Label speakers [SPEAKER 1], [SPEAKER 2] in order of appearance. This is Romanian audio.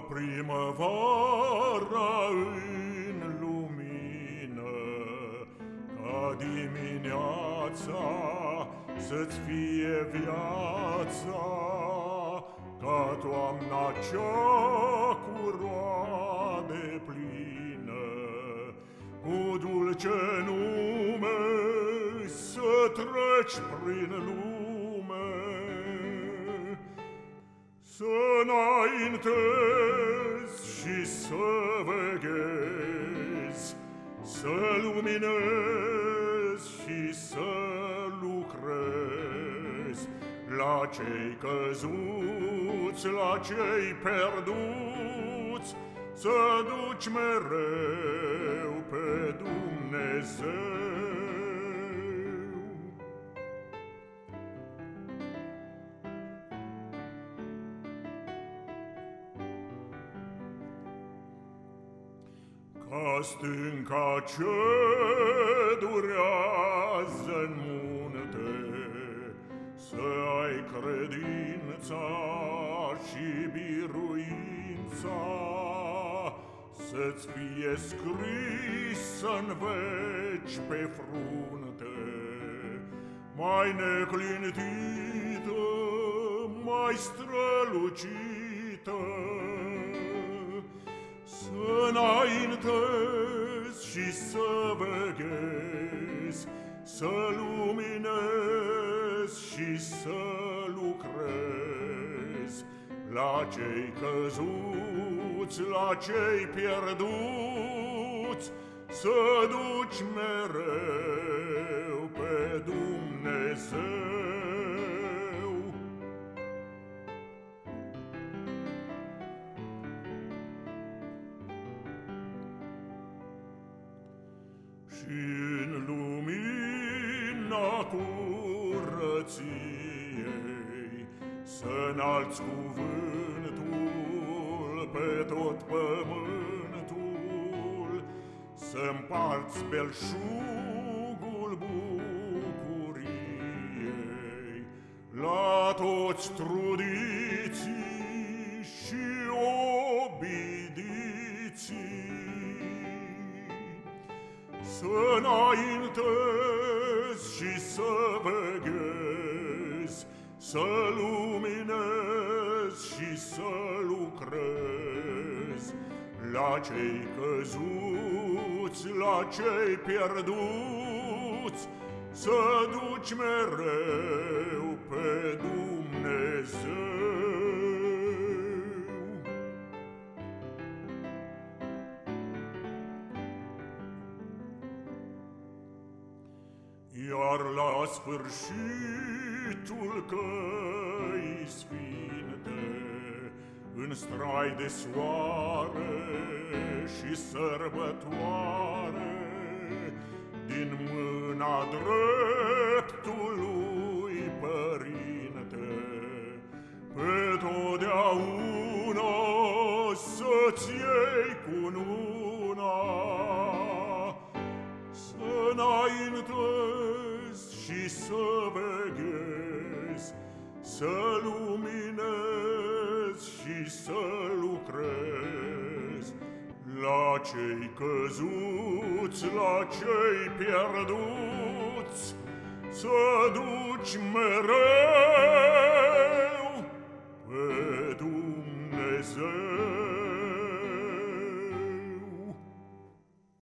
[SPEAKER 1] primăvara în lumină, Ca dimineața să-ți fie viața, Ca toamna cea cu roade plină, Cu dulce nume să treci prin lume, să înaintezi și să veghezi, Să luminezi și să lucrezi La cei căzuți, la cei perduți, Să duci mereu pe Dumnezeu. Stânca ce durează în munte, Să ai credința și biruința, Să-ți fie scris în veci pe frunte, Mai neclintită, mai strălucită, înaintezi și să veghezi, Să luminezi și să lucrezi La cei căzuți, la cei pierduți, Să duci mereu pe Dumnezeu. Și în lumina curăției Să înalți cuvântul pe tot pământul Să împarți belșugul bucuriei La toți trudiții și să înaintezi și să veghezi, Să luminezi și să lucrezi La cei căzuți, la cei pierduți, Să duci mereu pe Dumnezeu. Iar la sfârșitul căi sfinte, În strai de soare și sărbătoare, Din mâna dreptului Părinte, Pe totdeauna să-ți iei cununa, Să înaintezi și să veghezi, Să luminezi și să lucrezi. La cei căzuți, la cei pierduți, Să duci mereu